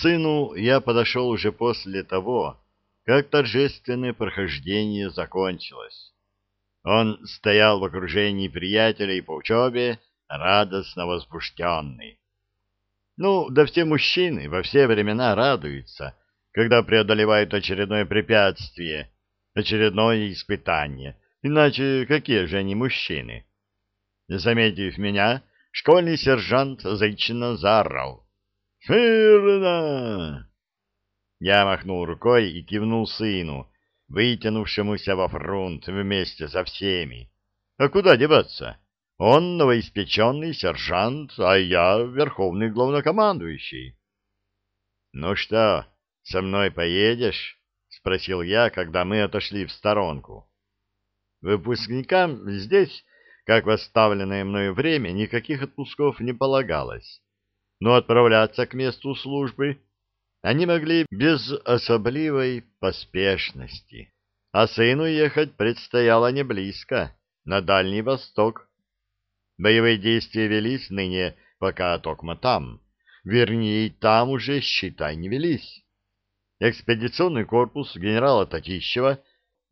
сыну я подошел уже после того, как торжественное прохождение закончилось. Он стоял в окружении приятелей по учебе, радостно возбужденный. Ну, да все мужчины во все времена радуются, когда преодолевают очередное препятствие, очередное испытание. Иначе какие же они мужчины? Заметив меня, школьный сержант зычно заорал. «Фирна!» Я махнул рукой и кивнул сыну, вытянувшемуся во фронт вместе со всеми. А куда деваться? Он новоиспеченный сержант, а я верховный главнокомандующий. — Ну что, со мной поедешь? — спросил я, когда мы отошли в сторонку. Выпускникам здесь, как в оставленное мною время, никаких отпусков не полагалось. Но отправляться к месту службы они могли без особливой поспешности. А сыну ехать предстояло не близко, на Дальний Восток. Боевые действия велись ныне пока токмо там. Вернее, там уже, считай, не велись. Экспедиционный корпус генерала Татищева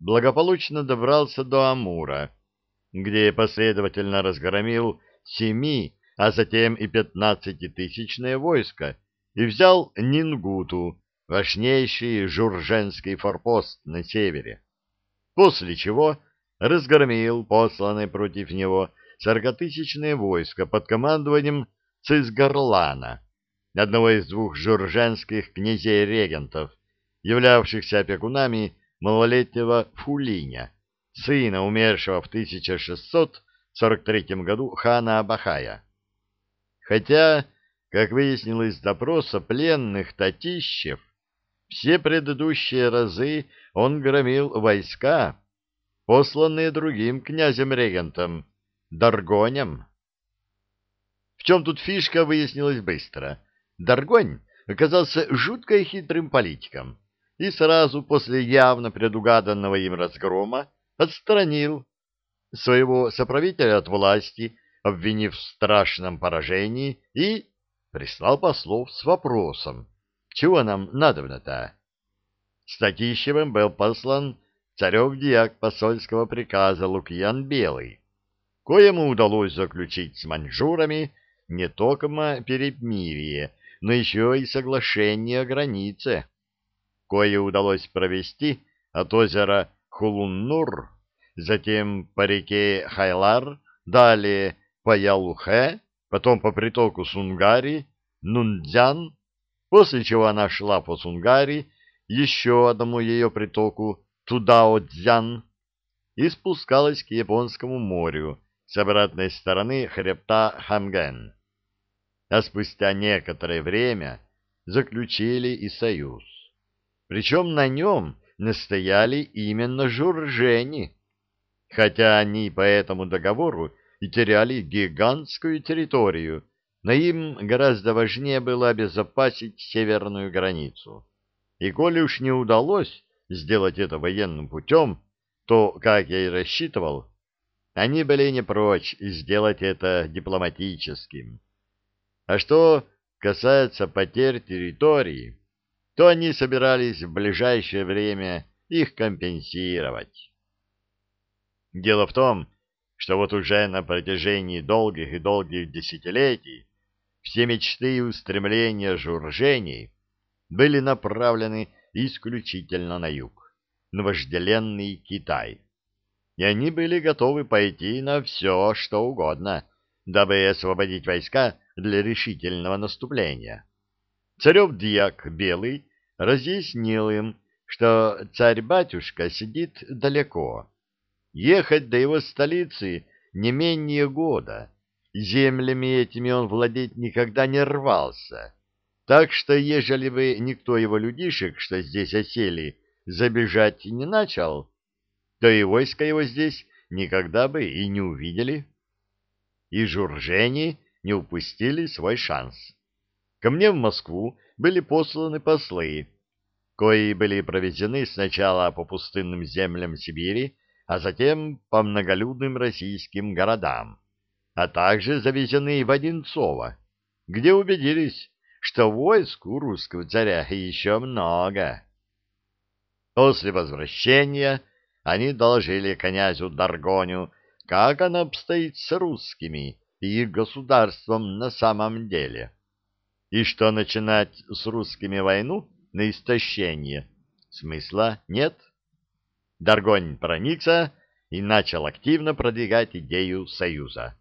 благополучно добрался до Амура, где последовательно разгромил семи, а затем и пятнадцатитысячное войско, и взял Нингуту, важнейший журженский форпост на севере, после чего разгромил посланное против него сорокатысячное войско под командованием Цисгарлана, одного из двух журженских князей-регентов, являвшихся опекунами малолетнего Фулиня, сына умершего в 1643 году хана Абахая. Хотя, как выяснилось из допроса пленных Татищев, все предыдущие разы он громил войска, посланные другим князем-регентом, Даргонем. В чем тут фишка, выяснилось быстро. Даргонь оказался жутко хитрым политиком и сразу после явно предугаданного им разгрома отстранил своего соправителя от власти, обвинив в страшном поражении, и прислал послов с вопросом, чего нам надобно-то? С Татищевым был послан царев диак посольского приказа Лукьян Белый, коему удалось заключить с маньчжурами не только перемирие, но еще и соглашение о границе, кое удалось провести от озера Хулуннур, затем по реке Хайлар, далее по Ялухе, потом по притоку Сунгари, Нундзян, после чего она шла по Сунгари, еще одному ее притоку Тудао-Дзян, и спускалась к Японскому морю, с обратной стороны хребта Хамген. А спустя некоторое время заключили и союз. Причем на нем настояли именно журжени, хотя они по этому договору и теряли гигантскую территорию, но им гораздо важнее было обезопасить северную границу. И коли уж не удалось сделать это военным путем, то, как я и рассчитывал, они были не прочь сделать это дипломатическим. А что касается потерь территории, то они собирались в ближайшее время их компенсировать. Дело в том, что вот уже на протяжении долгих и долгих десятилетий все мечты и устремления журжений были направлены исключительно на юг, на вожделенный Китай и они были готовы пойти на все, что угодно, дабы освободить войска для решительного наступления. Царев-дьяк Белый разъяснил им, что царь-батюшка сидит далеко. Ехать до его столицы не менее года. Землями этими он владеть никогда не рвался. Так что, ежели бы никто его людишек, что здесь осели, забежать не начал, то и войска его здесь никогда бы и не увидели. И журжени не упустили свой шанс. Ко мне в Москву были посланы послы, кои были проведены сначала по пустынным землям Сибири, а затем по многолюдным российским городам, а также завезены в Одинцово, где убедились, что войск у русского царя еще много. После возвращения они доложили князю Даргоню, как оно обстоит с русскими и их государством на самом деле, и что начинать с русскими войну на истощение смысла нет. Даргонь проникся и начал активно продвигать идею союза.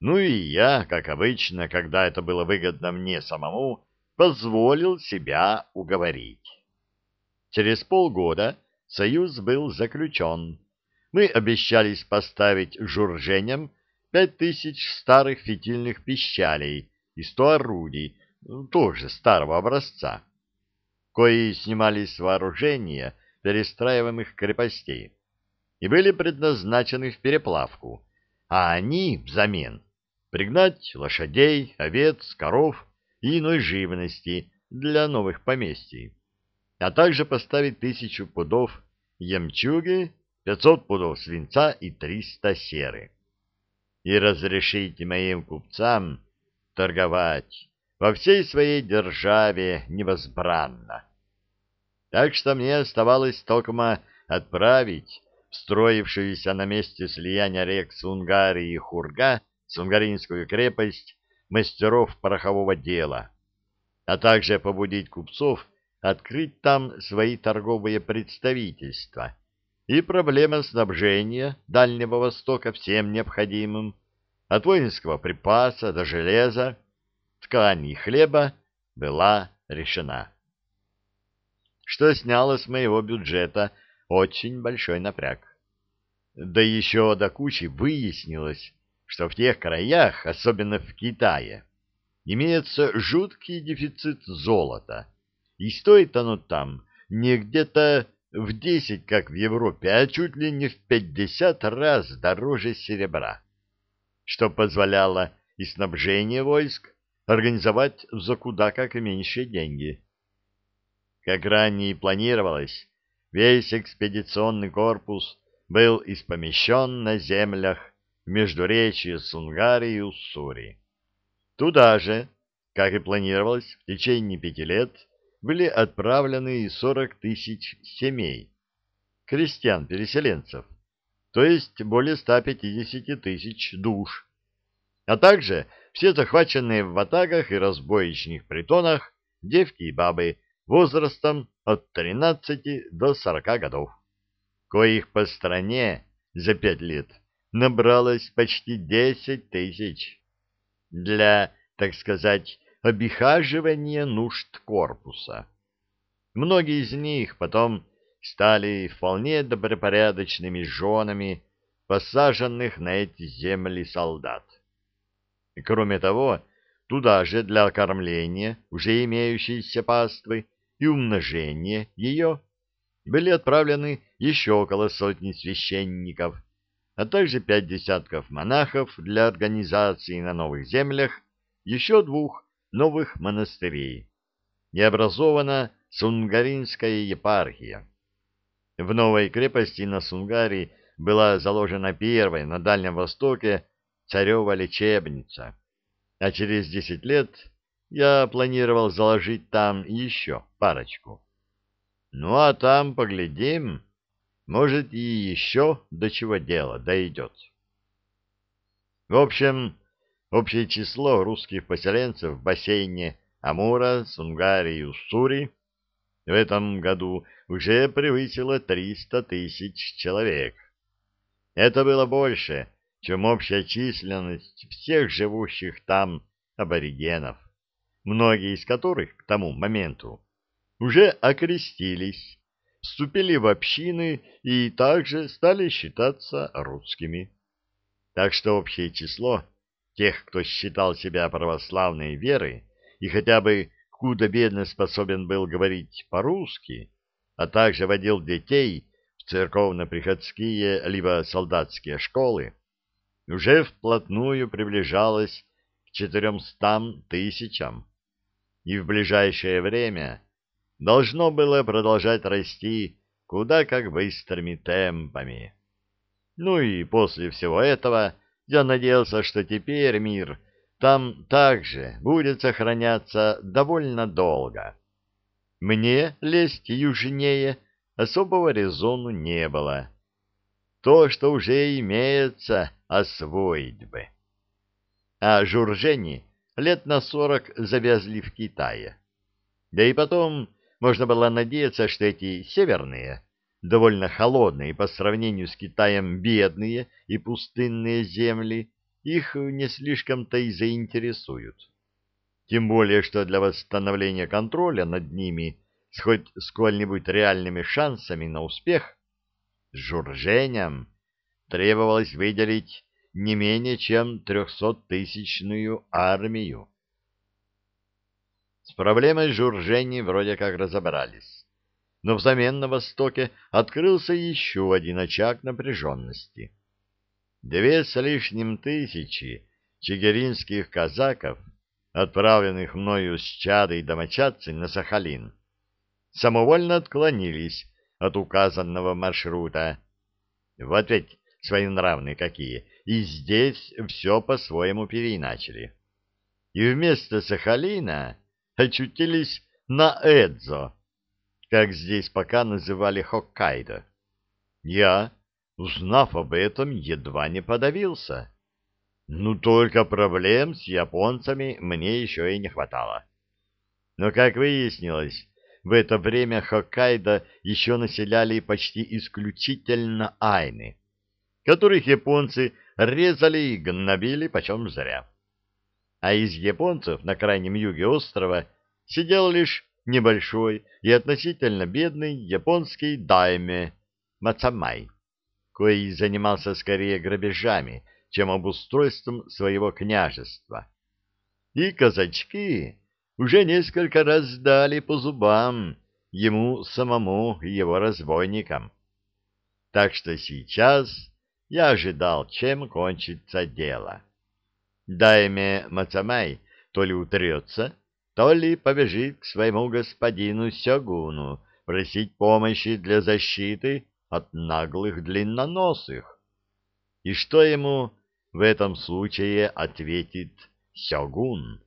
Ну и я, как обычно, когда это было выгодно мне самому, позволил себя уговорить. Через полгода союз был заключен. Мы обещались поставить журженям пять тысяч старых фитильных пищалей и сто орудий, тоже старого образца, кои снимались с вооружения перестраиваемых крепостей и были предназначены в переплавку, а они взамен пригнать лошадей, овец, коров и иной живности для новых поместий, а также поставить тысячу пудов ямчуги, пятьсот пудов свинца и триста серы. И разрешить моим купцам торговать во всей своей державе невозбранно. Так что мне оставалось только отправить строившуюся на месте слияния рек Сунгари и Хурга, Сунгаринскую крепость, мастеров порохового дела, а также побудить купцов открыть там свои торговые представительства. И проблема снабжения Дальнего Востока всем необходимым, от воинского припаса до железа, ткани и хлеба, была решена. Что сняло с моего бюджета – очень большой напряг. Да еще до кучи выяснилось, что в тех краях, особенно в Китае, имеется жуткий дефицит золота, и стоит оно там не где-то в десять, как в Европе, а чуть ли не в пятьдесят раз дороже серебра, что позволяло и снабжение войск организовать за куда как меньшие деньги. Как ранее планировалось, Весь экспедиционный корпус был испомещен на землях междуречья Сунгари и Уссури. Туда же, как и планировалось, в течение пяти лет были отправлены 40 тысяч семей, крестьян-переселенцев, то есть более 150 тысяч душ, а также все захваченные в ватагах и разбоечных притонах девки и бабы возрастом от 13 до 40 годов, коих по стране за пять лет набралось почти 10 тысяч для, так сказать, обихаживания нужд корпуса. Многие из них потом стали вполне добропорядочными женами посаженных на эти земли солдат. Кроме того, туда же для кормления уже имеющейся паствы и умножения ее были отправлены еще около сотни священников, а также пять десятков монахов для организации на новых землях еще двух новых монастырей. И образована Сунгаринская епархия. В новой крепости на Сунгаре была заложена первая на Дальнем Востоке царева лечебница, а через десять лет я планировал заложить там еще парочку. Ну, а там поглядим, может, и еще до чего дело дойдет. В общем, общее число русских поселенцев в бассейне Амура, Сунгари и Уссури в этом году уже превысило 300 тысяч человек. Это было больше, чем общая численность всех живущих там аборигенов многие из которых к тому моменту уже окрестились, вступили в общины и также стали считаться русскими. Так что общее число тех, кто считал себя православной верой и хотя бы худо-бедно способен был говорить по-русски, а также водил детей в церковно-приходские либо солдатские школы, уже вплотную приближалось к четыремстам тысячам и в ближайшее время должно было продолжать расти куда как быстрыми темпами. Ну и после всего этого я надеялся, что теперь мир там также будет сохраняться довольно долго. Мне лезть южнее особого резону не было. То, что уже имеется, освоить бы. А журжени лет на сорок завязли в Китае. Да и потом можно было надеяться, что эти северные, довольно холодные по сравнению с Китаем бедные и пустынные земли, их не слишком-то и заинтересуют. Тем более, что для восстановления контроля над ними с хоть сколь-нибудь реальными шансами на успех, с журжением требовалось выделить не менее чем трехсоттысячную армию. С проблемой журжений вроде как разобрались, но взамен на Востоке открылся еще один очаг напряженности. Две с лишним тысячи чигиринских казаков, отправленных мною с чадой домочадцы на Сахалин, самовольно отклонились от указанного маршрута. Вот ведь своенравные какие, и здесь все по-своему переиначили. И вместо Сахалина очутились на Эдзо, как здесь пока называли Хоккайдо. Я, узнав об этом, едва не подавился. Ну, только проблем с японцами мне еще и не хватало. Но, как выяснилось, в это время Хоккайдо еще населяли почти исключительно айны, которых японцы резали и гнобили почем зря. А из японцев на крайнем юге острова сидел лишь небольшой и относительно бедный японский дайме Мацамай, кой занимался скорее грабежами, чем обустройством своего княжества. И казачки уже несколько раз дали по зубам ему самому и его разбойникам. Так что сейчас я ожидал, чем кончится дело. Дайме Мацамай то ли утрется, то ли побежит к своему господину Сёгуну просить помощи для защиты от наглых длинноносых. И что ему в этом случае ответит Сёгун?